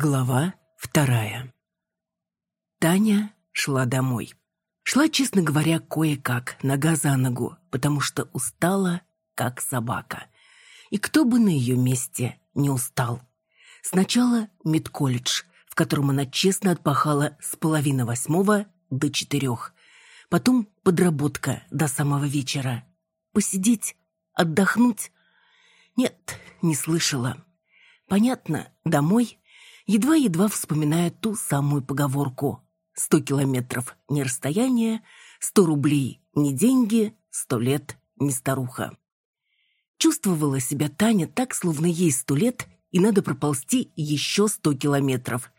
Глава вторая. Таня шла домой. Шла, честно говоря, кое-как, нога за ногу, потому что устала, как собака. И кто бы на ее месте не устал. Сначала медколледж, в котором она честно отпахала с половины восьмого до четырех. Потом подработка до самого вечера. Посидеть, отдохнуть? Нет, не слышала. Понятно, домой, едва-едва вспоминая ту самую поговорку. Сто километров не расстояние, сто рублей не деньги, сто лет не старуха. Чувствовала себя Таня так, словно ей сто лет, и надо проползти еще сто километров.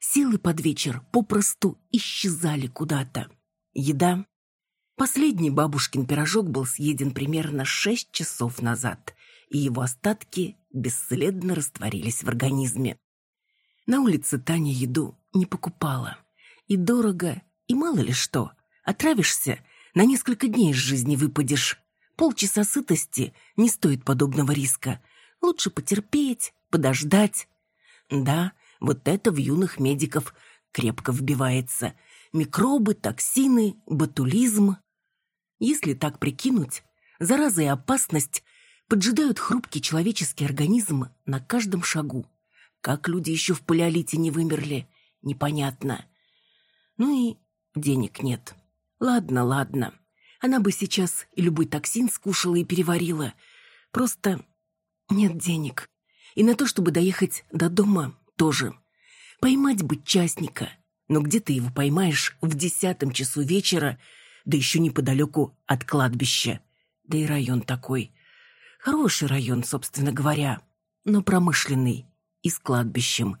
Силы под вечер попросту исчезали куда-то. Еда. Последний бабушкин пирожок был съеден примерно шесть часов назад, и его остатки бесследно растворились в организме. На улице Таня еду не покупала. И дорого, и мало ли что. Отравишься, на несколько дней из жизни выпадешь. Полчаса сытости не стоит подобного риска. Лучше потерпеть, подождать. Да, вот это в юных медиков крепко вбивается. Микробы, токсины, ботулизм. Если так прикинуть, зараза и опасность поджидают хрупкий человеческий организм на каждом шагу. Как люди еще в палеолите не вымерли, непонятно. Ну и денег нет. Ладно, ладно. Она бы сейчас и любой токсин скушала и переварила. Просто нет денег. И на то, чтобы доехать до дома, тоже. Поймать бы частника. Но где ты его поймаешь в десятом часу вечера, да еще неподалеку от кладбища? Да и район такой. Хороший район, собственно говоря, но промышленный и с кладбищем.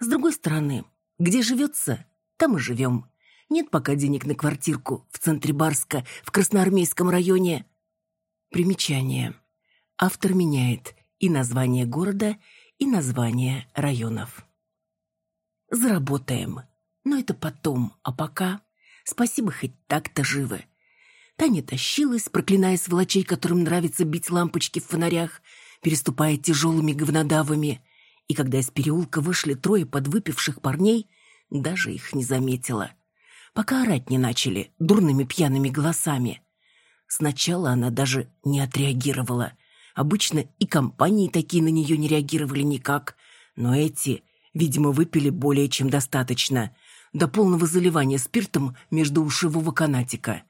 С другой стороны, где живется, там и живем. Нет пока денег на квартирку в центре Барска, в Красноармейском районе. Примечание. Автор меняет и название города, и название районов. Заработаем. Но это потом, а пока... Спасибо, хоть так-то живы. Таня тащилась, проклиная сволочей, которым нравится бить лампочки в фонарях, переступая тяжелыми говнодавами. И когда из переулка вышли трое подвыпивших парней, даже их не заметила пока орать не начали дурными пьяными голосами. Сначала она даже не отреагировала. Обычно и компании такие на нее не реагировали никак. Но эти, видимо, выпили более чем достаточно. До полного заливания спиртом между ушевого канатика.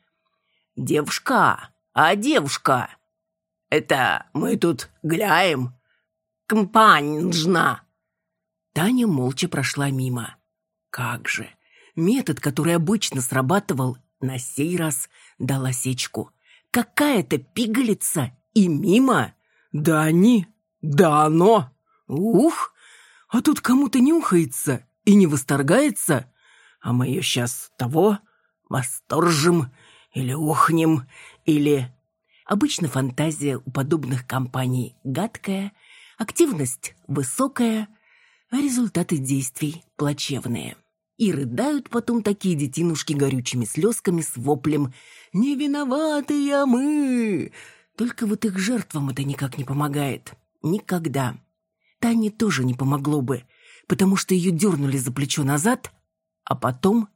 «Девушка! А девушка!» «Это мы тут гляем. Компаньжна!» Таня молча прошла мимо. «Как же! Метод, который обычно срабатывал, на сей раз дал осечку. Какая-то пигалица и мимо. Да они, да оно. Ух, а тут кому-то нюхается и не восторгается. А мы ее сейчас того восторжим или охнем, или... Обычно фантазия у подобных компаний гадкая, активность высокая, а результаты действий плачевные. И рыдают потом такие детинушки горючими слезками с воплем «Не виноваты я мы!» Только вот их жертвам это никак не помогает. Никогда. Тане тоже не помогло бы, потому что ее дернули за плечо назад, а потом...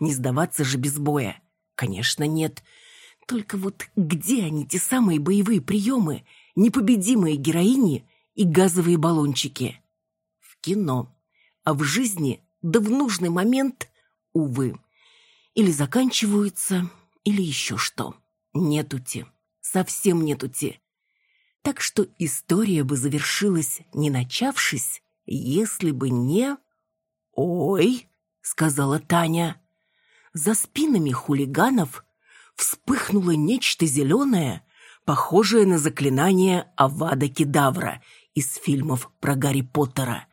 Не сдаваться же без боя. Конечно, нет. Только вот где они, те самые боевые приемы, непобедимые героини и газовые баллончики? В кино. А в жизни да в нужный момент, увы, или заканчиваются, или еще что. Нетути, совсем нетути. Так что история бы завершилась, не начавшись, если бы не... «Ой!» — сказала Таня. За спинами хулиганов вспыхнуло нечто зеленое, похожее на заклинание Авада Кедавра из фильмов про Гарри Поттера.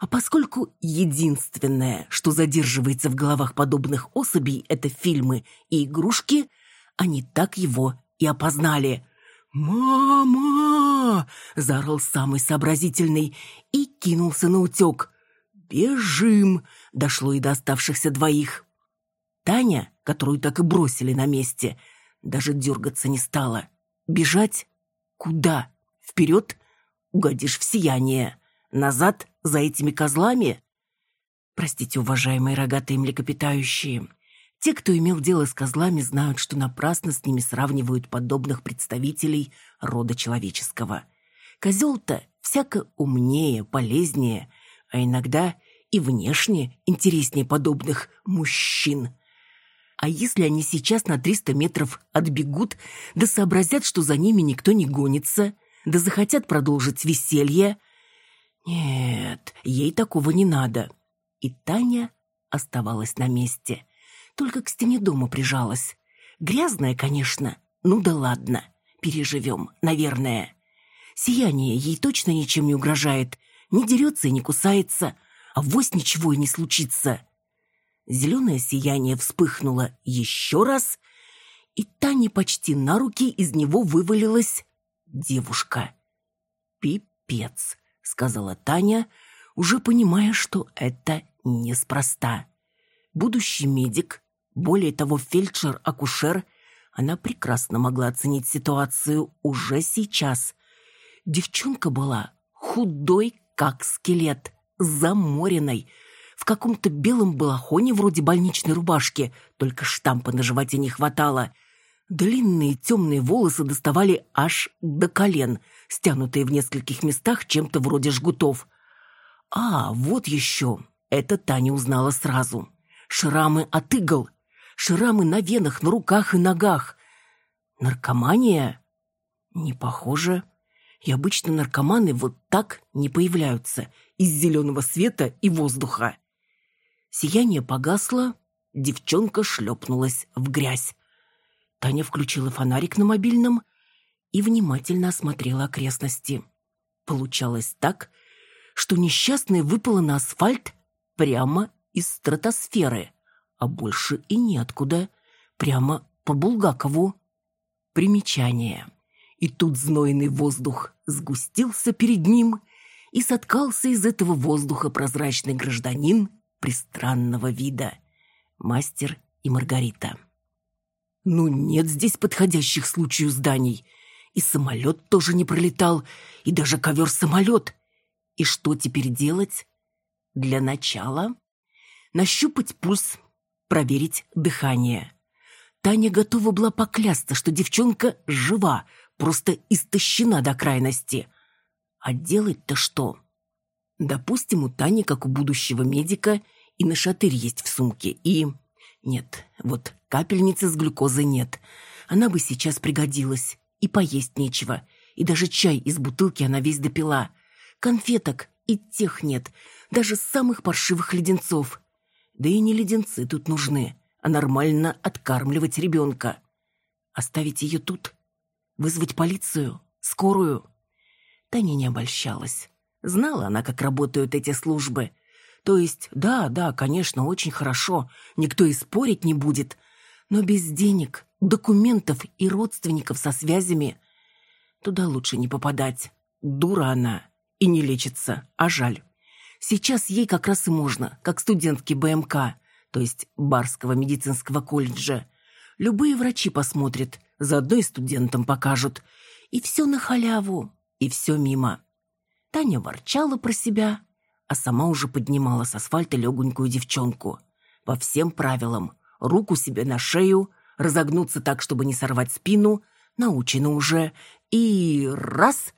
А поскольку единственное, что задерживается в головах подобных особей, это фильмы и игрушки, они так его и опознали. «Мама!» – заорал самый сообразительный и кинулся на утек. «Бежим!» – дошло и до оставшихся двоих. Таня, которую так и бросили на месте, даже дергаться не стала. Бежать? Куда? Вперед? Угодишь в сияние. Назад за этими козлами? Простите, уважаемые рогатые млекопитающие. Те, кто имел дело с козлами, знают, что напрасно с ними сравнивают подобных представителей рода человеческого. Козел-то всяко умнее, полезнее, а иногда и внешне интереснее подобных мужчин. А если они сейчас на 300 метров отбегут, да сообразят, что за ними никто не гонится, да захотят продолжить веселье? Нет, ей такого не надо. И Таня оставалась на месте. Только к стене дома прижалась. Грязная, конечно. Ну да ладно. Переживем, наверное. Сияние ей точно ничем не угрожает. Не дерется и не кусается. А вось ничего и не случится. Зеленое сияние вспыхнуло еще раз, и Тане почти на руки из него вывалилась девушка. «Пипец», — сказала Таня, уже понимая, что это неспроста. Будущий медик, более того, фельдшер-акушер, она прекрасно могла оценить ситуацию уже сейчас. Девчонка была худой, как скелет, заморенной, в каком-то белом балахоне вроде больничной рубашки, только штампа на животе не хватало. Длинные темные волосы доставали аж до колен, стянутые в нескольких местах чем-то вроде жгутов. А, вот еще. Это Таня узнала сразу. Шрамы от игл. Шрамы на венах, на руках и ногах. Наркомания? Не похоже. И обычно наркоманы вот так не появляются из зеленого света и воздуха. Сияние погасло, девчонка шлепнулась в грязь. Таня включила фонарик на мобильном и внимательно осмотрела окрестности. Получалось так, что несчастная выпала на асфальт прямо из стратосферы, а больше и неоткуда, прямо по Булгакову. Примечание. И тут знойный воздух сгустился перед ним, и соткался из этого воздуха прозрачный гражданин пристранного вида. Мастер и Маргарита. Ну, нет здесь подходящих случаев зданий. И самолет тоже не пролетал, и даже ковер-самолет. И что теперь делать? Для начала нащупать пульс, проверить дыхание. Таня готова была поклясться, что девчонка жива, просто истощена до крайности. А делать-то что? Допустим, у Тани, как у будущего медика, и нашатырь есть в сумке, и... Нет, вот капельницы с глюкозой нет. Она бы сейчас пригодилась. И поесть нечего. И даже чай из бутылки она весь допила. Конфеток и тех нет. Даже самых паршивых леденцов. Да и не леденцы тут нужны, а нормально откармливать ребенка. Оставить ее тут? Вызвать полицию? Скорую? Таня не обольщалась. Знала она, как работают эти службы. То есть, да, да, конечно, очень хорошо, никто и спорить не будет. Но без денег, документов и родственников со связями туда лучше не попадать. Дура она и не лечится, а жаль. Сейчас ей как раз и можно, как студентке БМК, то есть Барского медицинского колледжа. Любые врачи посмотрят, заодно и студентам покажут. И все на халяву, и все мимо. Таня ворчала про себя, а сама уже поднимала с асфальта легонькую девчонку. По всем правилам. Руку себе на шею, разогнуться так, чтобы не сорвать спину, научена уже. И раз,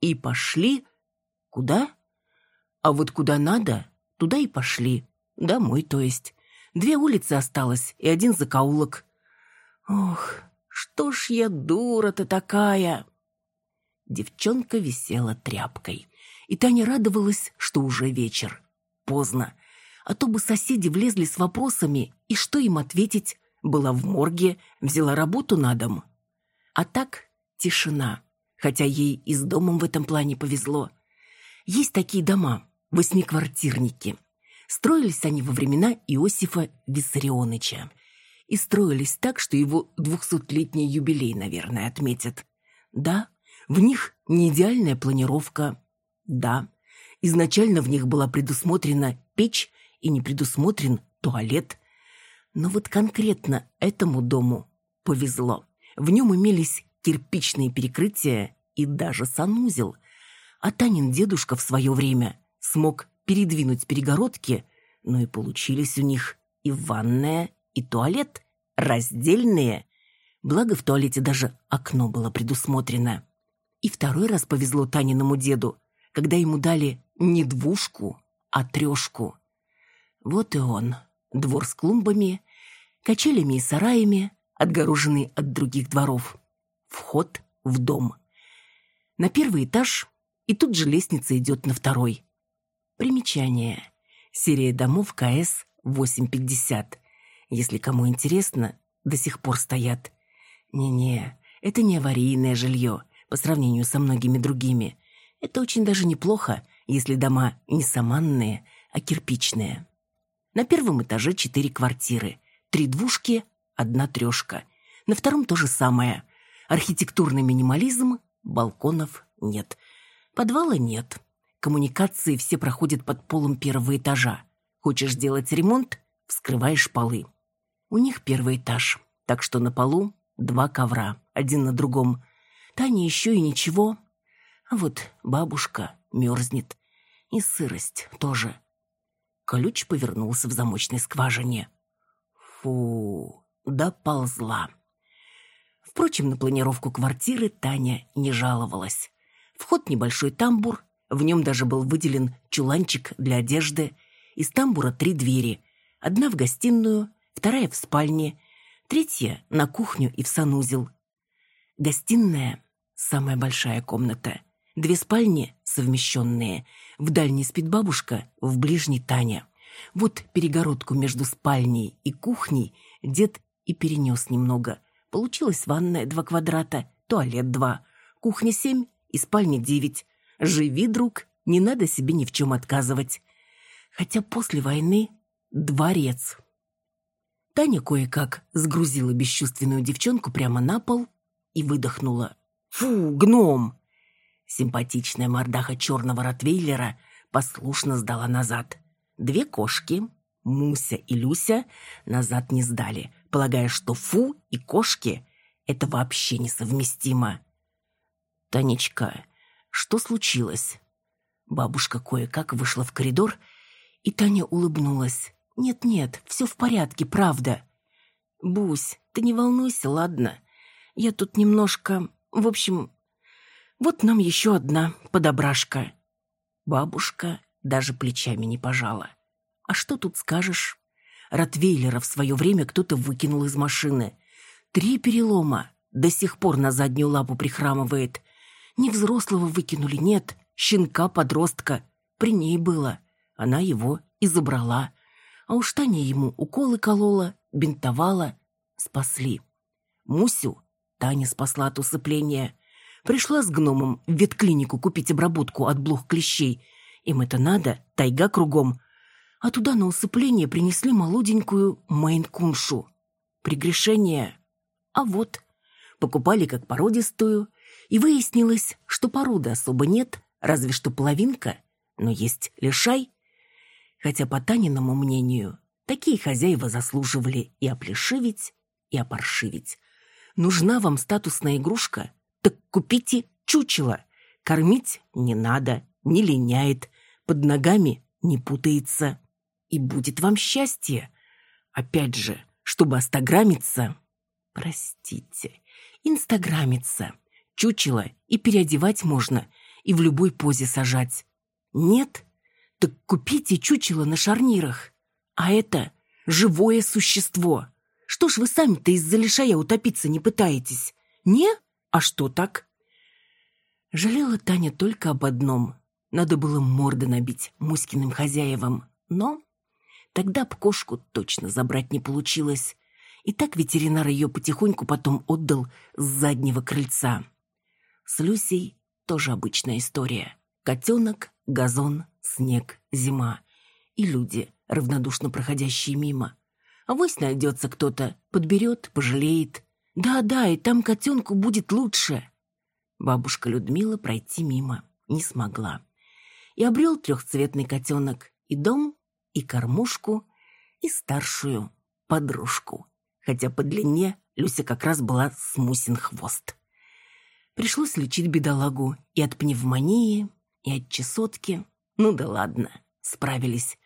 и пошли. Куда? А вот куда надо, туда и пошли. Домой, то есть. Две улицы осталось и один закоулок. Ох, что ж я дура-то такая!» Девчонка висела тряпкой. И Таня радовалась, что уже вечер. Поздно. А то бы соседи влезли с вопросами, и что им ответить? Была в морге, взяла работу на дом. А так тишина. Хотя ей и с домом в этом плане повезло. Есть такие дома, восьмиквартирники. Строились они во времена Иосифа Виссарионовича. И строились так, что его двухсотлетний юбилей, наверное, отметят. Да, в них не идеальная планировка. Да, изначально в них была предусмотрена печь и не предусмотрен туалет. Но вот конкретно этому дому повезло. В нем имелись кирпичные перекрытия и даже санузел. А Танин дедушка в свое время смог передвинуть перегородки, но и получились у них и ванная, и туалет раздельные. Благо в туалете даже окно было предусмотрено. И второй раз повезло Таниному деду, когда ему дали не двушку, а трешку. Вот и он, двор с клумбами, качелями и сараями, отгороженный от других дворов. Вход в дом. На первый этаж, и тут же лестница идет на второй. Примечание. Серия домов КС 850. Если кому интересно, до сих пор стоят. Не-не, это не аварийное жилье по сравнению со многими другими. Это очень даже неплохо, если дома не саманные, а кирпичные. На первом этаже четыре квартиры. Три двушки, одна трешка. На втором то же самое. Архитектурный минимализм, балконов нет. Подвала нет. Коммуникации все проходят под полом первого этажа. Хочешь сделать ремонт – вскрываешь полы. У них первый этаж, так что на полу два ковра, один на другом. Таня еще и ничего. А вот бабушка мерзнет. И сырость тоже. Ключ повернулся в замочной скважине. Фу, доползла. Впрочем, на планировку квартиры Таня не жаловалась. Вход небольшой тамбур, в нем даже был выделен чуланчик для одежды. Из тамбура три двери. Одна в гостиную, вторая в спальне, третья на кухню и в санузел. Гостиная – самая большая комната. Две спальни совмещенные. В дальней спит бабушка, в ближней Таня. Вот перегородку между спальней и кухней дед и перенес немного. Получилась ванная два квадрата, туалет два, кухня семь и спальня девять. Живи, друг, не надо себе ни в чем отказывать. Хотя после войны дворец. Таня кое-как сгрузила бесчувственную девчонку прямо на пол и выдохнула. «Фу, гном!» Симпатичная мордаха черного ротвейлера послушно сдала назад. Две кошки, Муся и Люся, назад не сдали, полагая, что фу и кошки — это вообще несовместимо. «Танечка, что случилось?» Бабушка кое-как вышла в коридор, и Таня улыбнулась. «Нет-нет, все в порядке, правда». «Бусь, ты не волнуйся, ладно? Я тут немножко... В общем, вот нам еще одна подобрашка». Бабушка даже плечами не пожала. «А что тут скажешь?» Ротвейлера в свое время кто-то выкинул из машины. Три перелома. До сих пор на заднюю лапу прихрамывает. Не взрослого выкинули, нет. Щенка-подростка. При ней было. Она его и забрала. А уж Таня ему уколы колола, бинтовала. Спасли. Мусю Таня спасла от усыпления. Пришла с гномом в ветклинику купить обработку от блох клещей. Им это надо, тайга кругом. А туда на усыпление принесли молоденькую майнкуншу. Пригрешение. А вот, покупали как породистую, и выяснилось, что породы особо нет, разве что половинка, но есть лишай. Хотя, по Таниному мнению, такие хозяева заслуживали и оплешивить, и опаршивить. Нужна вам статусная игрушка? Так купите чучело. Кормить не надо, не линяет, под ногами не путается. И будет вам счастье. Опять же, чтобы остаграмиться... Простите, инстаграмиться. Чучело и переодевать можно, и в любой позе сажать. Нет? Так купите чучело на шарнирах. А это живое существо. Что ж вы сами-то из-за лишая утопиться не пытаетесь? Не? А что так? Жалела Таня только об одном. Надо было морды набить Муськиным хозяевам. Но тогда б кошку точно забрать не получилось. И так ветеринар ее потихоньку потом отдал с заднего крыльца. С Люсей тоже обычная история. Котенок, газон, снег, зима. И люди, равнодушно проходящие мимо. Авось найдется кто-то, подберет, пожалеет. Да-да, и там котенку будет лучше. Бабушка Людмила пройти мимо не смогла. И обрел трехцветный котенок и дом, и кормушку, и старшую подружку. Хотя по длине Люся как раз была с мусин хвост. Пришлось лечить бедолагу и от пневмонии, и от чесотки. Ну да ладно, справились.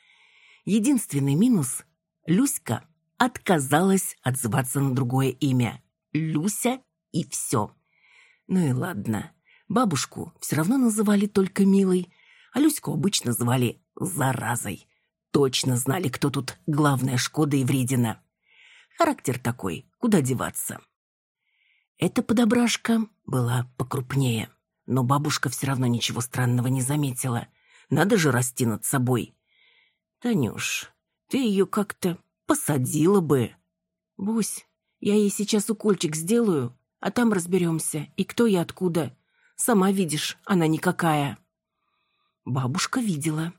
Единственный минус — Люська отказалась отзываться на другое имя. Люся и все. Ну и ладно. Бабушку все равно называли только Милой, а Люську обычно звали Заразой. Точно знали, кто тут главная Шкода и Вредина. Характер такой, куда деваться. Эта подобрашка была покрупнее, но бабушка все равно ничего странного не заметила. Надо же расти над собой. «Танюш, ты ее как-то посадила бы». «Бусь, я ей сейчас укольчик сделаю, а там разберемся, и кто я откуда. Сама видишь, она никакая». Бабушка видела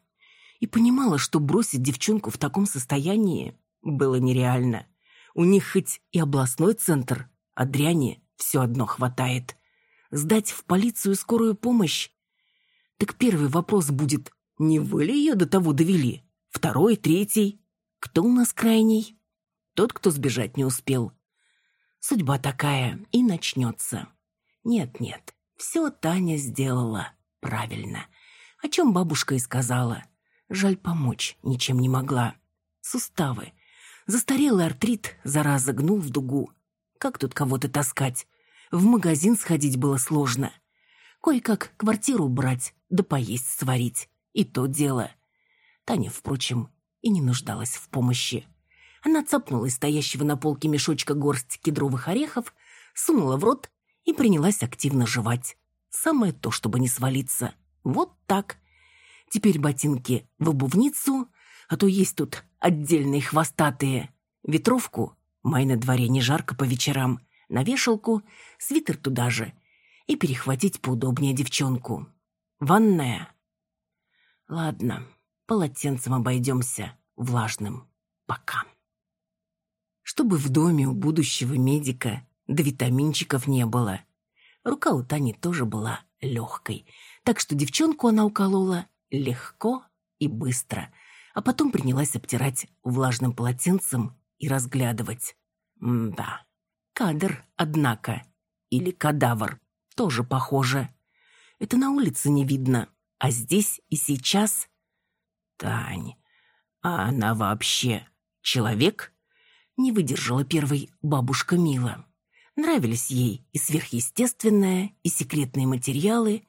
и понимала, что бросить девчонку в таком состоянии было нереально. У них хоть и областной центр, а дряни все одно хватает. Сдать в полицию скорую помощь? Так первый вопрос будет, не вы ли ее до того довели? Второй, третий. Кто у нас крайний? Тот, кто сбежать не успел. Судьба такая, и начнется. Нет-нет, все Таня сделала правильно. О чем бабушка и сказала. Жаль, помочь ничем не могла. Суставы. Застарелый артрит, зараза, гнул в дугу. Как тут кого-то таскать? В магазин сходить было сложно. Кое-как квартиру брать, да поесть сварить. И то дело. Таня, впрочем, и не нуждалась в помощи. Она цапнула из стоящего на полке мешочка горсть кедровых орехов, сунула в рот и принялась активно жевать. Самое то, чтобы не свалиться. Вот так. Теперь ботинки в обувницу, а то есть тут отдельные хвостатые. Ветровку, май на дворе не жарко по вечерам, на вешалку, свитер туда же. И перехватить поудобнее девчонку. Ванная. Ладно, полотенцем обойдемся, влажным. Пока. Чтобы в доме у будущего медика да витаминчиков не было. Рука у Тани тоже была легкой, так что девчонку она уколола легко и быстро, а потом принялась обтирать влажным полотенцем и разглядывать. М-да, кадр, однако, или кадавр, тоже похоже. Это на улице не видно, а здесь и сейчас... Тань, а она вообще человек? Не выдержала первой бабушка Мила. Нравились ей и сверхъестественное, и секретные материалы,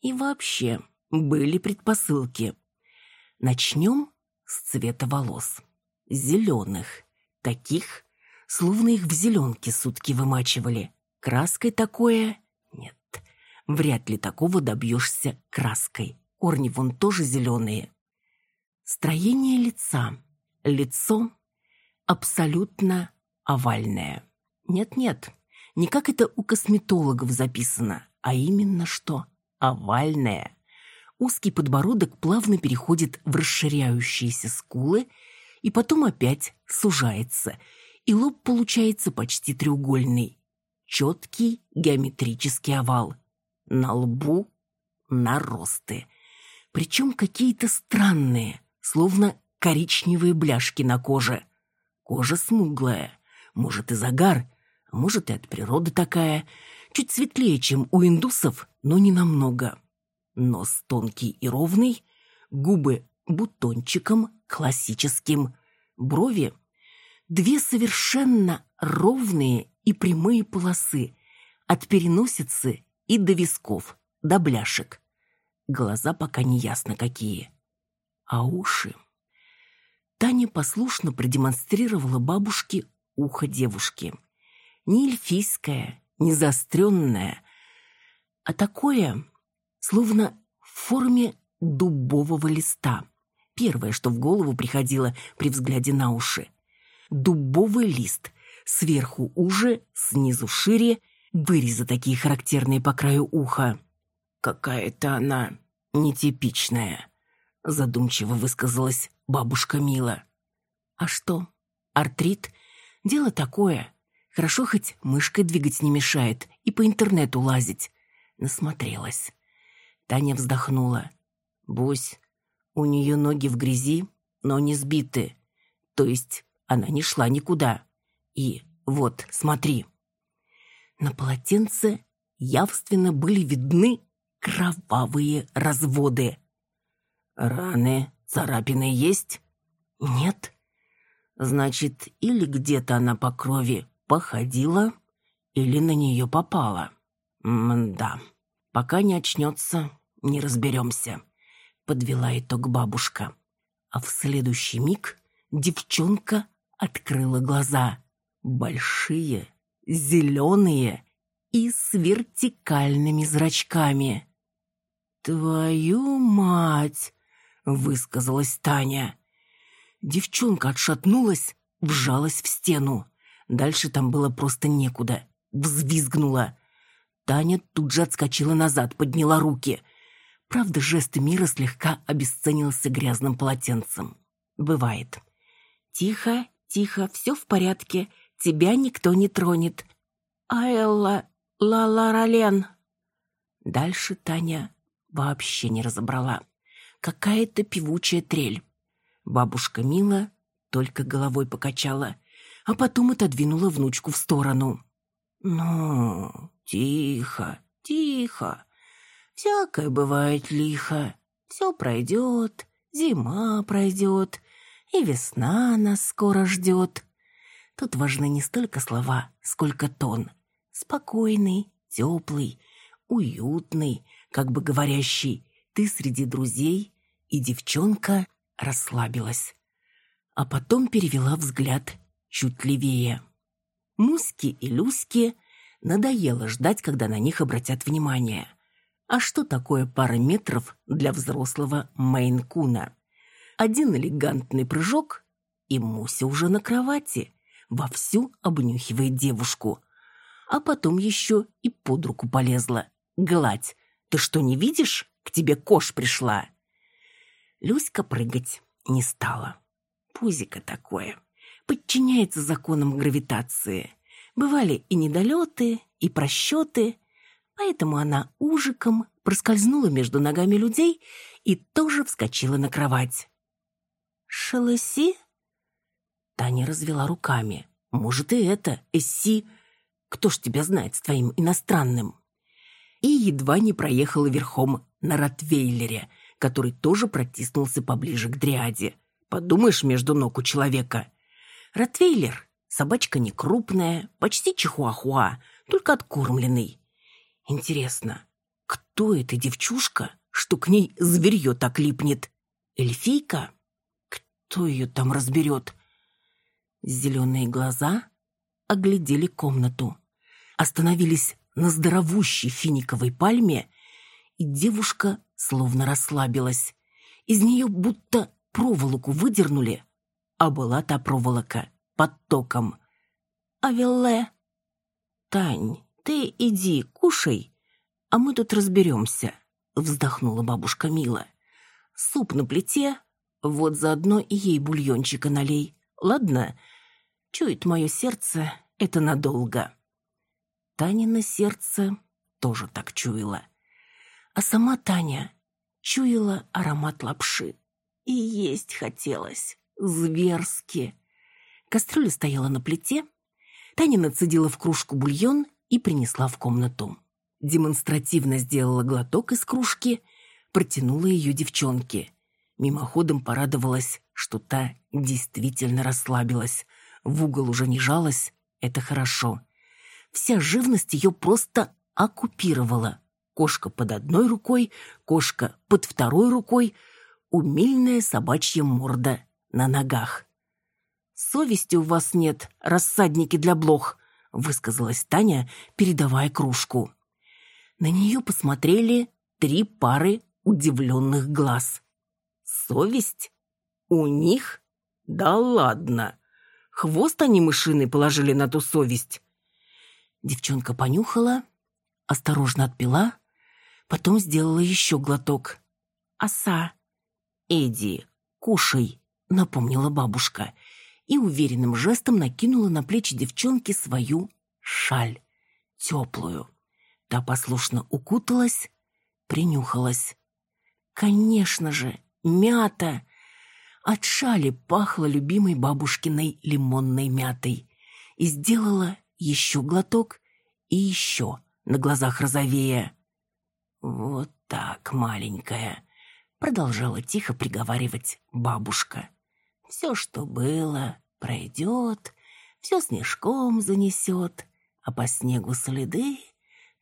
и вообще были предпосылки. Начнем с цвета волос. Зеленых. Таких, словно их в зеленке сутки вымачивали. Краской такое? Нет. Вряд ли такого добьешься краской. Корни вон тоже зеленые. Строение лица. Лицо абсолютно овальное. Нет-нет, не как это у косметологов записано, а именно что овальное. Узкий подбородок плавно переходит в расширяющиеся скулы и потом опять сужается, и лоб получается почти треугольный. Четкий геометрический овал. На лбу наросты. Причем какие-то странные, словно коричневые бляшки на коже. Кожа смуглая, может и загар, а может и от природы такая, чуть светлее, чем у индусов, но не намного. Нос тонкий и ровный, губы бутончиком классическим, брови две совершенно ровные и прямые полосы от переносицы и до висков, до бляшек. Глаза пока не ясно какие. А уши... Таня послушно продемонстрировала бабушке ухо девушки. Не эльфийское, не заостренное, а такое, словно в форме дубового листа. Первое, что в голову приходило при взгляде на уши. Дубовый лист, сверху уже, снизу шире, вырезы такие характерные по краю уха. «Какая-то она нетипичная», — задумчиво высказалась бабушка Мила. «А что, артрит? Дело такое. Хорошо хоть мышкой двигать не мешает и по интернету лазить». Насмотрелась. Таня вздохнула. «Бусь, у нее ноги в грязи, но не сбиты. То есть она не шла никуда. И вот, смотри». На полотенце явственно были видны кровавые разводы. «Раны, царапины есть?» «Нет». «Значит, или где-то она по крови походила, или на нее попала». «М-да, пока не очнется, не разберемся», — подвела итог бабушка. А в следующий миг девчонка открыла глаза. Большие, зеленые и с вертикальными зрачками. «Твою мать!» — высказалась Таня. Девчонка отшатнулась, вжалась в стену. Дальше там было просто некуда. Взвизгнула. Таня тут же отскочила назад, подняла руки. Правда, жест мира слегка обесценился грязным полотенцем. Бывает. «Тихо, тихо, все в порядке. Тебя никто не тронет. Айла, ла-ла-рален». Дальше Таня вообще не разобрала. Какая-то певучая трель. Бабушка Мила только головой покачала, а потом отодвинула внучку в сторону. «Ну, тихо, тихо. Всякое бывает лихо. Все пройдет, зима пройдет, и весна нас скоро ждет». Тут важны не столько слова, сколько тон. Спокойный, теплый, уютный, как бы говорящий «ты среди друзей», и девчонка расслабилась. А потом перевела взгляд чуть левее. Муське и Люське надоело ждать, когда на них обратят внимание. А что такое пара метров для взрослого Мейн-куна? Один элегантный прыжок, и Муся уже на кровати, вовсю обнюхивает девушку. А потом еще и под руку полезла. Гладь. Ты что, не видишь? К тебе кош пришла. Люська прыгать не стала. Пузико такое. Подчиняется законам гравитации. Бывали и недолеты, и просчеты. Поэтому она ужиком проскользнула между ногами людей и тоже вскочила на кровать. «Шелеси?» Таня развела руками. «Может, и это, Эсси. Кто ж тебя знает с твоим иностранным?» И едва не проехала верхом на Ротвейлере, который тоже протиснулся поближе к Дриаде. Подумаешь, между ног у человека. Ротвейлер — собачка не крупная, почти чихуахуа, только откормленный. Интересно, кто эта девчушка, что к ней зверье так липнет? Эльфийка? Кто ее там разберет? Зеленые глаза оглядели комнату. Остановились на здоровущей финиковой пальме, и девушка словно расслабилась. Из нее будто проволоку выдернули, а была та проволока под током. «Авелле!» «Тань, ты иди, кушай, а мы тут разберемся», — вздохнула бабушка Мила. «Суп на плите, вот заодно и ей бульончика налей, ладно? Чует мое сердце, это надолго». Танина сердце тоже так чуяло. А сама Таня чуяла аромат лапши. И есть хотелось. Зверски. Кастрюля стояла на плите. Таня нацедила в кружку бульон и принесла в комнату. Демонстративно сделала глоток из кружки, протянула ее девчонке. Мимоходом порадовалась, что та действительно расслабилась. В угол уже не жалась, это хорошо. Вся живность ее просто оккупировала. Кошка под одной рукой, кошка под второй рукой — умильная собачья морда на ногах. «Совести у вас нет, рассадники для блох», — высказалась Таня, передавая кружку. На нее посмотрели три пары удивленных глаз. «Совесть? У них? Да ладно! Хвост они мышиный положили на ту совесть!» Девчонка понюхала, осторожно отпила, потом сделала еще глоток. «Оса!» «Эдди, кушай», — напомнила бабушка, и уверенным жестом накинула на плечи девчонки свою шаль, теплую. Та послушно укуталась, принюхалась. «Конечно же, мята!» От шали пахло любимой бабушкиной лимонной мятой. И сделала еще глоток и еще на глазах розовея. Вот так, маленькая, продолжала тихо приговаривать бабушка. Все, что было, пройдет, все снежком занесет, а по снегу следы,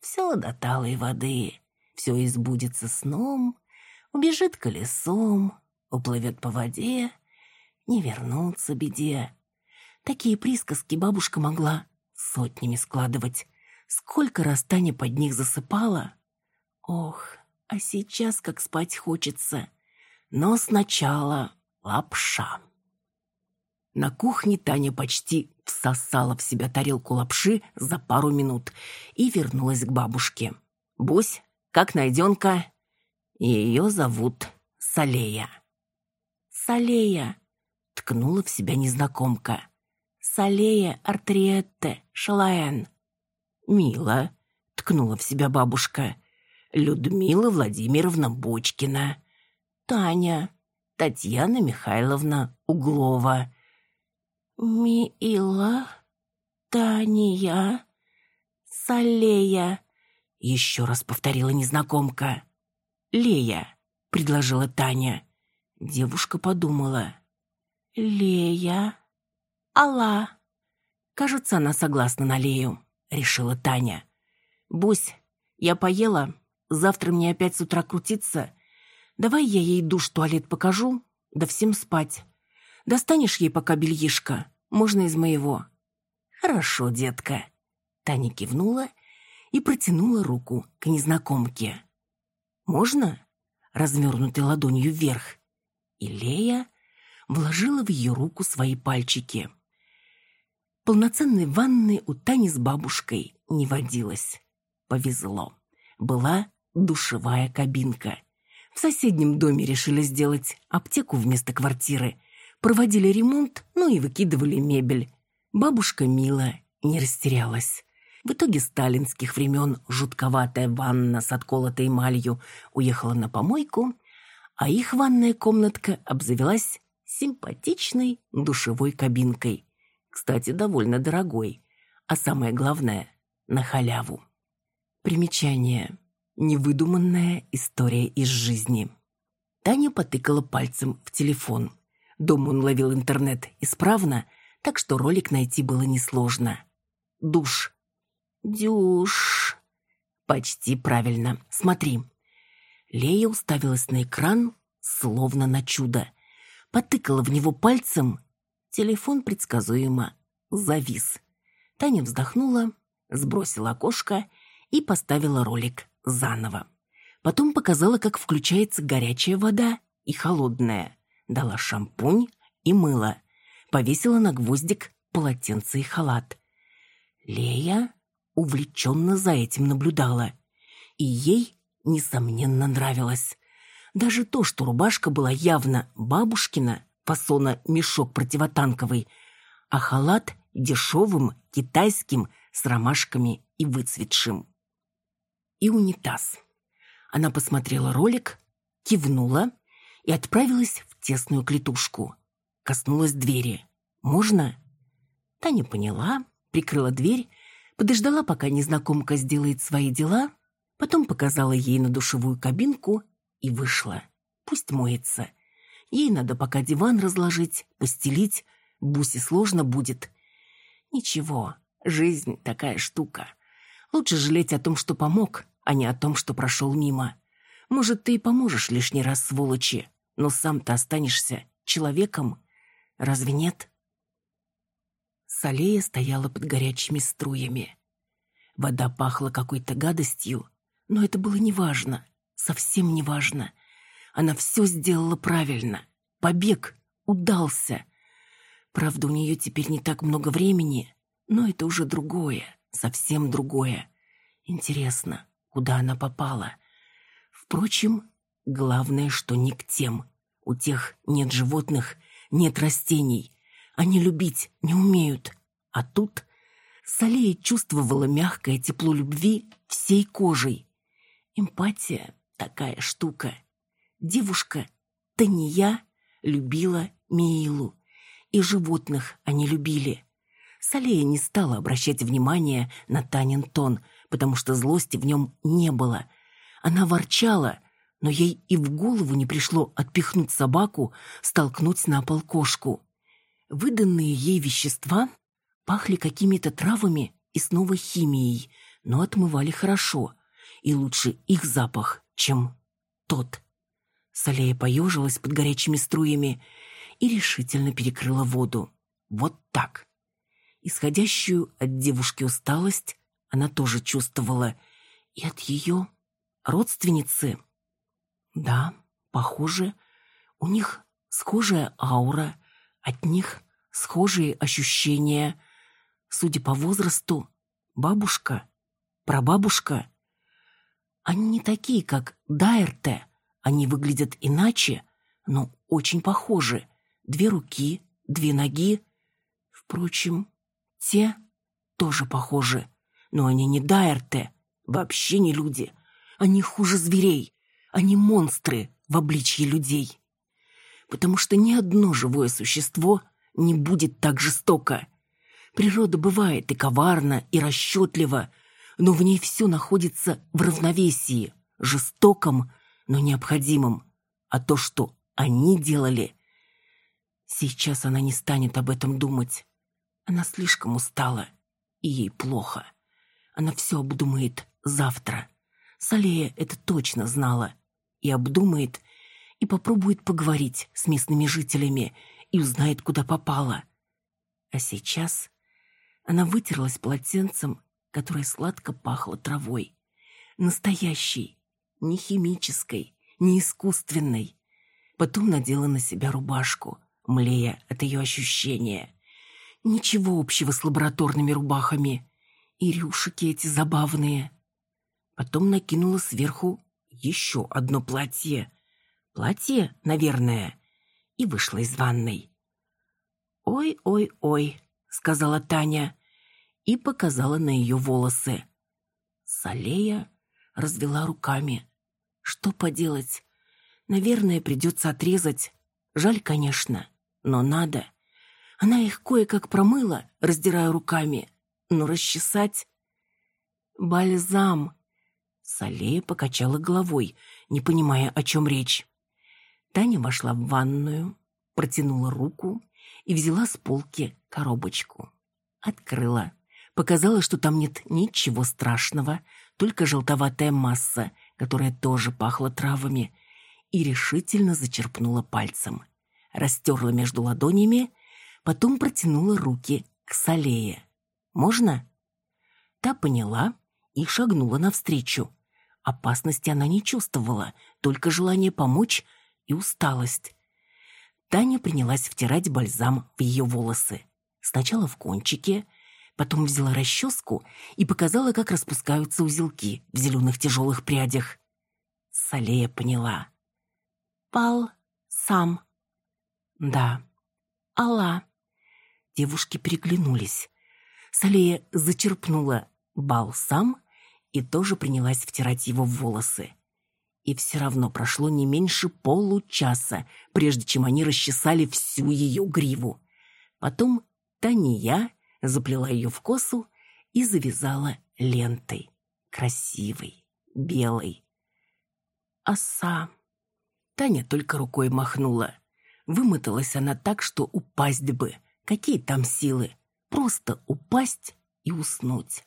все до талой воды, все избудется сном, убежит колесом, уплывет по воде, не вернуться беде. Такие присказки бабушка могла сотнями складывать. Сколько раз Таня под них засыпала. Ох, а сейчас как спать хочется. Но сначала лапша. На кухне Таня почти всосала в себя тарелку лапши за пару минут и вернулась к бабушке. «Бусь, как найденка?» Ее зовут Салея. «Салея!» — ткнула в себя незнакомка. «Салея Артриетте Шалаэн». «Мила!» — ткнула в себя бабушка. «Людмила Владимировна Бочкина». «Таня!» «Татьяна Михайловна Углова». «Мила, Таня, Салея», — еще раз повторила незнакомка. «Лея», — предложила Таня. Девушка подумала. «Лея, Алла». Кажется, она согласна на Лею, решила Таня. «Бусь, я поела, завтра мне опять с утра крутиться. Давай я ей душ туалет покажу, да всем спать. Достанешь ей пока бельишко? Можно из моего». «Хорошо, детка». Таня кивнула и протянула руку к незнакомке. «Можно?» развернутой ладонью вверх. И Лея вложила в ее руку свои пальчики. Полноценной ванны у Тани с бабушкой не водилось. Повезло. Была душевая кабинка. В соседнем доме решили сделать аптеку вместо квартиры – проводили ремонт, ну и выкидывали мебель. Бабушка Мила не растерялась. В итоге сталинских времен жутковатая ванна с отколотой эмалью уехала на помойку, а их ванная комнатка обзавелась симпатичной душевой кабинкой. Кстати, довольно дорогой, а самое главное — на халяву. Примечание. Невыдуманная история из жизни. Таня потыкала пальцем в телефон. Дома он ловил интернет исправно, так что ролик найти было несложно. Душ. Дюш. Почти правильно. Смотри. Лея уставилась на экран, словно на чудо. Потыкала в него пальцем. Телефон предсказуемо завис. Таня вздохнула, сбросила окошко и поставила ролик заново. Потом показала, как включается горячая вода и холодная дала шампунь и мыло, повесила на гвоздик полотенце и халат. Лея увлеченно за этим наблюдала, и ей, несомненно, нравилось. Даже то, что рубашка была явно бабушкина, фасона мешок противотанковый, а халат дешевым, китайским, с ромашками и выцветшим. И унитаз. Она посмотрела ролик, кивнула и отправилась тесную клетушку. Коснулась двери. «Можно?» Таня поняла, прикрыла дверь, подождала, пока незнакомка сделает свои дела, потом показала ей на душевую кабинку и вышла. Пусть моется. Ей надо пока диван разложить, постелить. Бусе сложно будет. Ничего, жизнь такая штука. Лучше жалеть о том, что помог, а не о том, что прошел мимо. Может, ты и поможешь лишний раз, сволочи но сам-то останешься человеком, разве нет? Салея стояла под горячими струями. Вода пахла какой-то гадостью, но это было неважно, совсем неважно. Она все сделала правильно. Побег удался. Правда, у нее теперь не так много времени, но это уже другое, совсем другое. Интересно, куда она попала? Впрочем, Главное, что не к тем. У тех нет животных, нет растений. Они любить не умеют. А тут Салея чувствовала мягкое тепло любви всей кожей. Эмпатия — такая штука. Девушка Тания любила Миилу. И животных они любили. Салея не стала обращать внимания на Танин тон, потому что злости в нем не было — Она ворчала, но ей и в голову не пришло отпихнуть собаку, столкнуть на пол кошку. Выданные ей вещества пахли какими-то травами и снова химией, но отмывали хорошо, и лучше их запах, чем тот. Салея поежилась под горячими струями и решительно перекрыла воду. Вот так. Исходящую от девушки усталость она тоже чувствовала. И от ее родственницы. Да, похоже, у них схожая аура, от них схожие ощущения. Судя по возрасту, бабушка, прабабушка. Они не такие, как Дайрте. Они выглядят иначе, но очень похожи. Две руки, две ноги. Впрочем, те тоже похожи. Но они не Дайрте, вообще не люди. Они хуже зверей. Они монстры в обличье людей. Потому что ни одно живое существо не будет так жестоко. Природа бывает и коварна, и расчетлива, но в ней все находится в равновесии, жестоком, но необходимом. А то, что они делали... Сейчас она не станет об этом думать. Она слишком устала, и ей плохо. Она все обдумает завтра. Салея это точно знала. И обдумает, и попробует поговорить с местными жителями, и узнает, куда попала. А сейчас она вытерлась полотенцем, которое сладко пахло травой. Настоящей, не химической, не искусственной. Потом надела на себя рубашку, млея от ее ощущения. Ничего общего с лабораторными рубахами. И рюшики эти забавные. Потом накинула сверху еще одно платье. Платье, наверное. И вышла из ванной. «Ой-ой-ой», — сказала Таня и показала на ее волосы. Салея развела руками. «Что поделать? Наверное, придется отрезать. Жаль, конечно, но надо». Она их кое-как промыла, раздирая руками но расчесать... Бальзам. Салея покачала головой, не понимая, о чем речь. Таня вошла в ванную, протянула руку и взяла с полки коробочку. Открыла. Показала, что там нет ничего страшного, только желтоватая масса, которая тоже пахла травами, и решительно зачерпнула пальцем. Растерла между ладонями, потом протянула руки к Салее. Можно?» Та поняла и шагнула навстречу. Опасности она не чувствовала, только желание помочь и усталость. Таня принялась втирать бальзам в ее волосы. Сначала в кончике, потом взяла расческу и показала, как распускаются узелки в зеленых тяжелых прядях. Салея поняла. «Пал сам». «Да». «Алла». Девушки переглянулись. Салея зачерпнула балсам и тоже принялась втирать его в волосы. И все равно прошло не меньше получаса, прежде чем они расчесали всю ее гриву. Потом Тания заплела ее в косу и завязала лентой. Красивой, белой. Оса. Таня только рукой махнула. Вымоталась она так, что упасть бы. Какие там силы? Просто упасть и уснуть.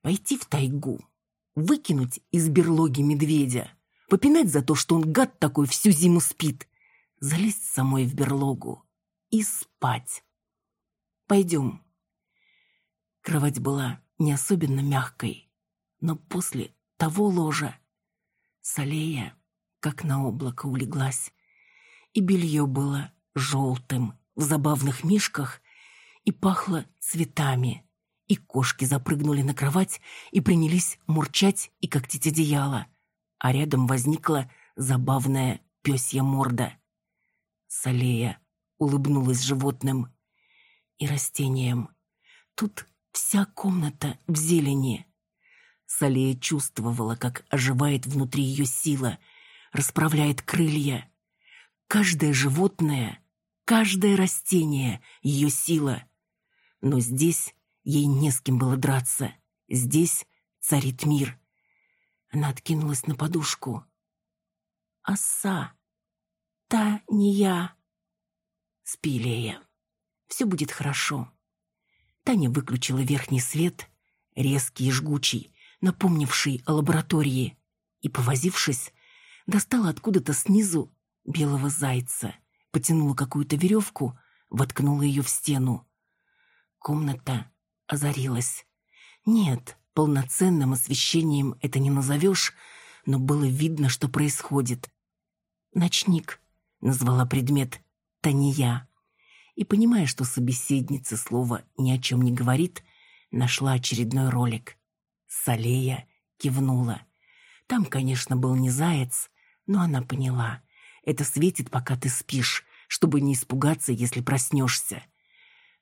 Пойти в тайгу, выкинуть из берлоги медведя, попинать за то, что он гад такой всю зиму спит, залезть самой в берлогу и спать. Пойдем. Кровать была не особенно мягкой, но после того ложа Салея как на облако улеглась, и белье было желтым в забавных мишках и пахло цветами. И кошки запрыгнули на кровать и принялись мурчать и когтить одеяло. А рядом возникла забавная пёсья морда. Салея улыбнулась животным и растениям. Тут вся комната в зелени. Салея чувствовала, как оживает внутри ее сила, расправляет крылья. Каждое животное, каждое растение — ее сила — но здесь ей не с кем было драться. Здесь царит мир. Она откинулась на подушку. «Оса! Та не я!» «Спи, Лея. Все будет хорошо». Таня выключила верхний свет, резкий и жгучий, напомнивший о лаборатории, и, повозившись, достала откуда-то снизу белого зайца, потянула какую-то веревку, воткнула ее в стену. Комната озарилась. Нет, полноценным освещением это не назовешь, но было видно, что происходит. «Ночник», — назвала предмет «Тания». И, понимая, что собеседница слова ни о чем не говорит, нашла очередной ролик. Салея кивнула. Там, конечно, был не заяц, но она поняла. Это светит, пока ты спишь, чтобы не испугаться, если проснешься.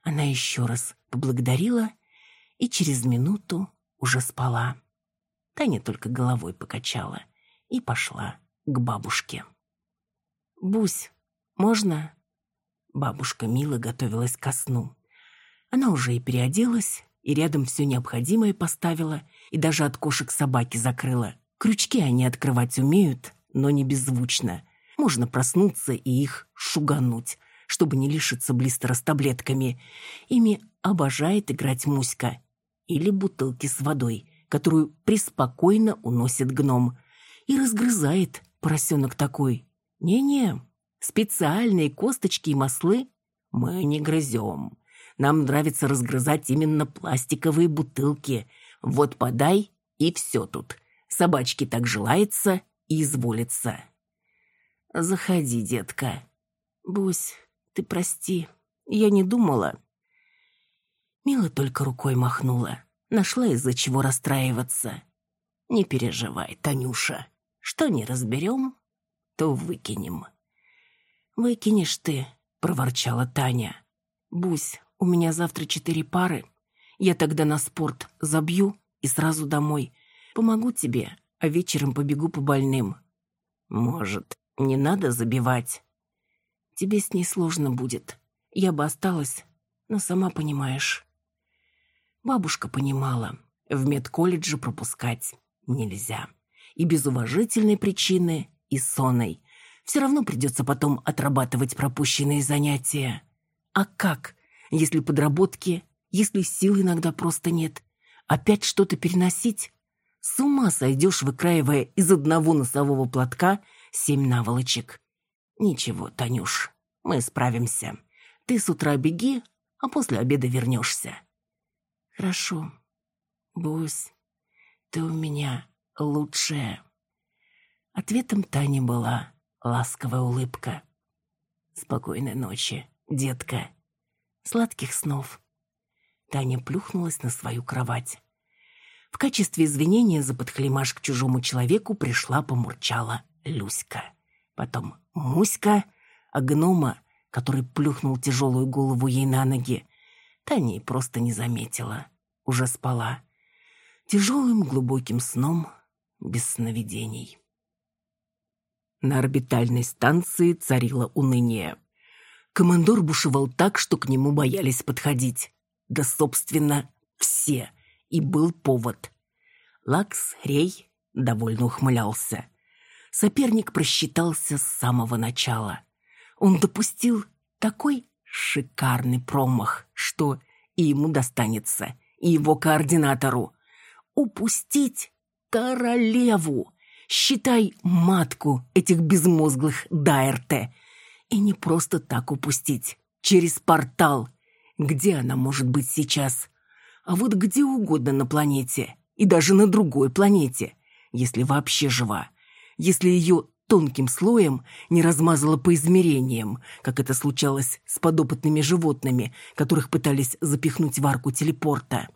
Она еще раз поблагодарила и через минуту уже спала. Таня только головой покачала и пошла к бабушке. «Бусь, можно?» Бабушка мило готовилась ко сну. Она уже и переоделась, и рядом все необходимое поставила, и даже от кошек собаки закрыла. Крючки они открывать умеют, но не беззвучно. Можно проснуться и их шугануть, чтобы не лишиться блистера с таблетками. Ими обожает играть Муська. Или бутылки с водой, которую преспокойно уносит гном. И разгрызает поросенок такой. Не-не, специальные косточки и маслы мы не грызем. Нам нравится разгрызать именно пластиковые бутылки. Вот подай, и все тут. Собачке так желается и изволится. Заходи, детка. Бусь, ты прости, я не думала. Мила только рукой махнула. Нашла из-за чего расстраиваться. Не переживай, Танюша. Что не разберем, то выкинем. «Выкинешь ты», — проворчала Таня. «Бусь, у меня завтра четыре пары. Я тогда на спорт забью и сразу домой. Помогу тебе, а вечером побегу по больным. Может, не надо забивать? Тебе с ней сложно будет. Я бы осталась, но сама понимаешь. Бабушка понимала, в медколледже пропускать нельзя. И без уважительной причины, и сонной. Все равно придется потом отрабатывать пропущенные занятия. А как? Если подработки, если сил иногда просто нет. Опять что-то переносить? С ума сойдешь, выкраивая из одного носового платка семь наволочек. Ничего, Танюш, мы справимся. Ты с утра беги, а после обеда вернешься. Хорошо. Бусь, ты у меня лучшая. Ответом Тани была ласковая улыбка. Спокойной ночи, детка. Сладких снов. Таня плюхнулась на свою кровать. В качестве извинения за подхлемаш к чужому человеку пришла-помурчала Люська. Потом Муська, а гнома, который плюхнул тяжелую голову ей на ноги, Таня просто не заметила. Уже спала. Тяжелым глубоким сном, без сновидений. На орбитальной станции царило уныние. Командор бушевал так, что к нему боялись подходить. Да, собственно, все. И был повод. Лакс Рей довольно ухмылялся. Соперник просчитался с самого начала. Он допустил такой шикарный промах, что и ему достанется, и его координатору. Упустить королеву, считай матку этих безмозглых Дайрте, и не просто так упустить. Через портал. Где она может быть сейчас? А вот где угодно на планете. И даже на другой планете. Если вообще жива. Если ее тонким слоем не размазала по измерениям, как это случалось с подопытными животными, которых пытались запихнуть в арку телепорта.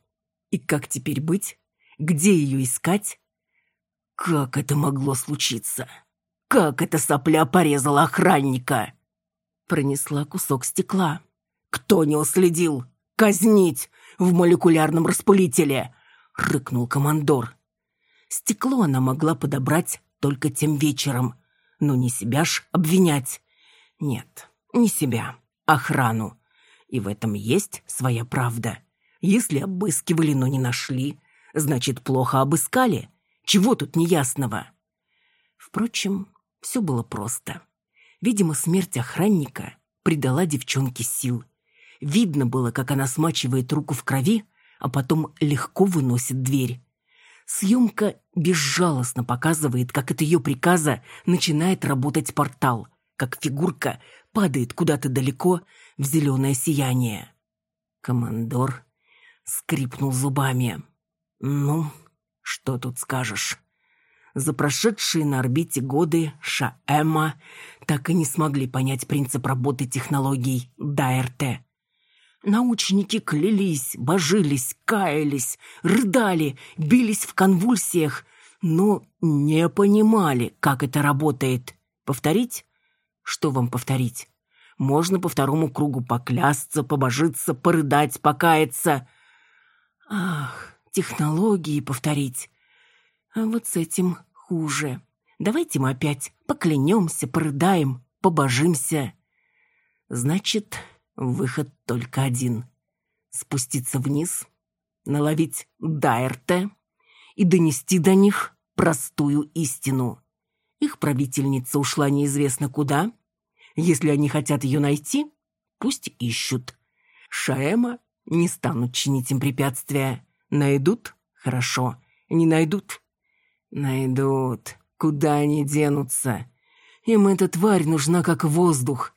И как теперь быть? Где ее искать? Как это могло случиться? Как эта сопля порезала охранника? Пронесла кусок стекла. «Кто не уследил? Казнить! В молекулярном распылителе!» — рыкнул командор. Стекло она могла подобрать только тем вечером. Но не себя ж обвинять. Нет, не себя. Охрану. И в этом есть своя правда. Если обыскивали, но не нашли, значит, плохо обыскали. Чего тут неясного? Впрочем, все было просто. Видимо, смерть охранника придала девчонке сил. Видно было, как она смачивает руку в крови, а потом легко выносит дверь. Съемка безжалостно показывает, как от ее приказа начинает работать портал, как фигурка падает куда-то далеко в зеленое сияние. Командор скрипнул зубами. «Ну, что тут скажешь?» За прошедшие на орбите годы Шаэма так и не смогли понять принцип работы технологий ДАРТ. Научники клялись, божились, каялись, рыдали, бились в конвульсиях, но не понимали, как это работает. Повторить? Что вам повторить? Можно по второму кругу поклясться, побожиться, порыдать, покаяться. Ах, технологии повторить. А вот с этим хуже. Давайте мы опять поклянемся, порыдаем, побожимся. Значит, выход только один. Спуститься вниз, наловить Дайрте и донести до них простую истину. Их правительница ушла неизвестно куда. Если они хотят ее найти, пусть ищут. Шаэма не станут чинить им препятствия. Найдут — хорошо. Не найдут Найдут. Куда они денутся? Им эта тварь нужна как воздух.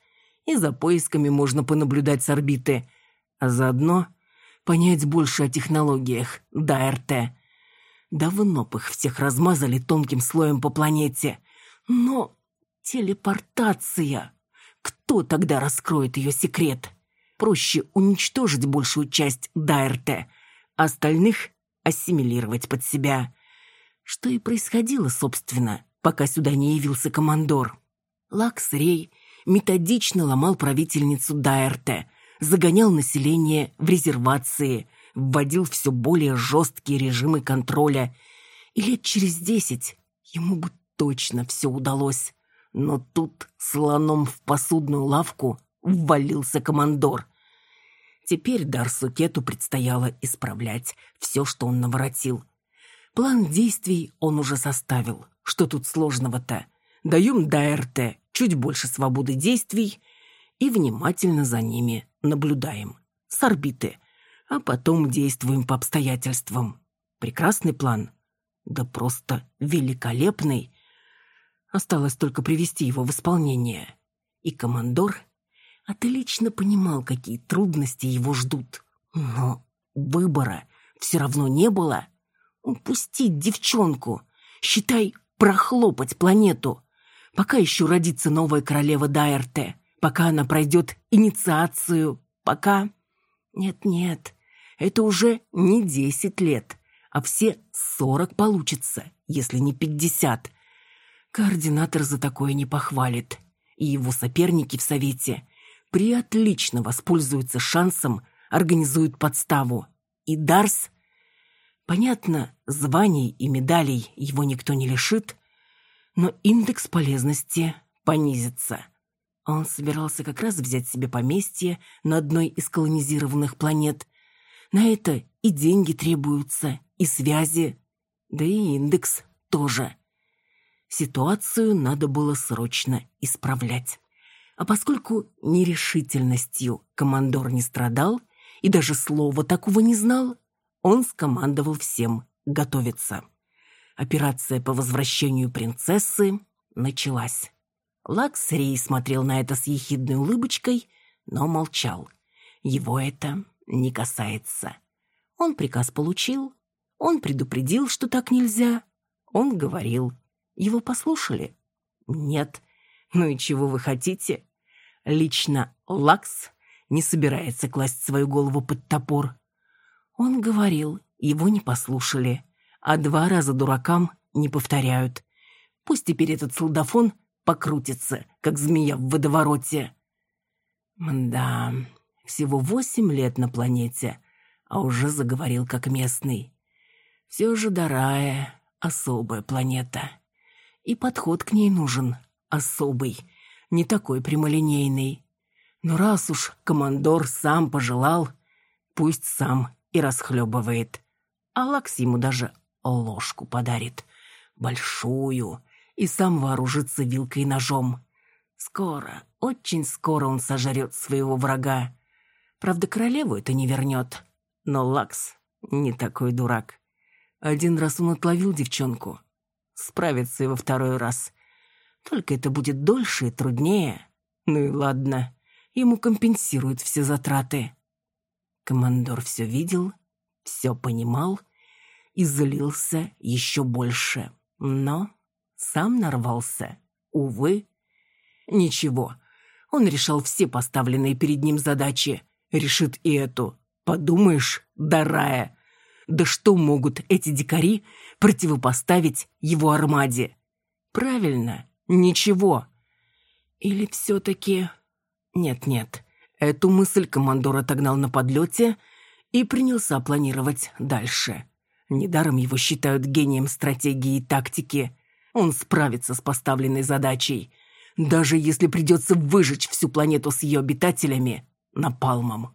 И за поисками можно понаблюдать с орбиты. А заодно понять больше о технологиях ДАРТ. Давно бы их всех размазали тонким слоем по планете. Но телепортация... Кто тогда раскроет ее секрет? Проще уничтожить большую часть ДАРТ, а остальных ассимилировать под себя. Что и происходило, собственно, пока сюда не явился командор. Лакс Рей методично ломал правительницу Дайерте, загонял население в резервации, вводил все более жесткие режимы контроля. И лет через десять ему бы точно все удалось. Но тут слоном в посудную лавку ввалился командор. Теперь Дарсу Кету предстояло исправлять все, что он наворотил. План действий он уже составил. Что тут сложного-то? Даем ДРТ чуть больше свободы действий и внимательно за ними наблюдаем. С орбиты. А потом действуем по обстоятельствам. Прекрасный план. Да просто великолепный. Осталось только привести его в исполнение. И командор отлично понимал, какие трудности его ждут. Но выбора все равно не было. Упустить девчонку. Считай, прохлопать планету. Пока еще родится новая королева Дайерте. Пока она пройдет инициацию. Пока... Нет-нет, это уже не десять лет, а все сорок получится, если не пятьдесят. Координатор за такое не похвалит. И его соперники в Совете приотлично воспользуются шансом, организуют подставу. И Дарс Понятно, званий и медалей его никто не лишит, но индекс полезности понизится. Он собирался как раз взять себе поместье на одной из колонизированных планет. На это и деньги требуются, и связи, да и индекс тоже. Ситуацию надо было срочно исправлять. А поскольку нерешительностью командор не страдал и даже слова такого не знал, он скомандовал всем готовиться. Операция по возвращению принцессы началась. Лакс Рей смотрел на это с ехидной улыбочкой, но молчал. Его это не касается. Он приказ получил, он предупредил, что так нельзя. Он говорил. Его послушали? Нет. Ну и чего вы хотите? Лично Лакс не собирается класть свою голову под топор. Он говорил, его не послушали, а два раза дуракам не повторяют. Пусть теперь этот солдафон покрутится, как змея в водовороте. Да, всего восемь лет на планете, а уже заговорил как местный. Все же Дарая — особая планета. И подход к ней нужен особый, не такой прямолинейный. Но раз уж командор сам пожелал, пусть сам и расхлебывает. А Лакс ему даже ложку подарит. большую, и сам вооружится вилкой и ножом. Скоро, очень скоро он сожрет своего врага. Правда, королеву это не вернет. Но Лакс не такой дурак. Один раз он отловил девчонку. Справится и во второй раз. Только это будет дольше и труднее. Ну и ладно, ему компенсируют все затраты. Командор все видел, все понимал и злился еще больше. Но сам нарвался. Увы. Ничего, он решал все поставленные перед ним задачи. Решит и эту. Подумаешь, дарая. Да что могут эти дикари противопоставить его армаде? Правильно, ничего. Или все-таки... Нет-нет, эту мысль командор отогнал на подлете и принялся планировать дальше. Недаром его считают гением стратегии и тактики. Он справится с поставленной задачей, даже если придется выжечь всю планету с ее обитателями напалмом.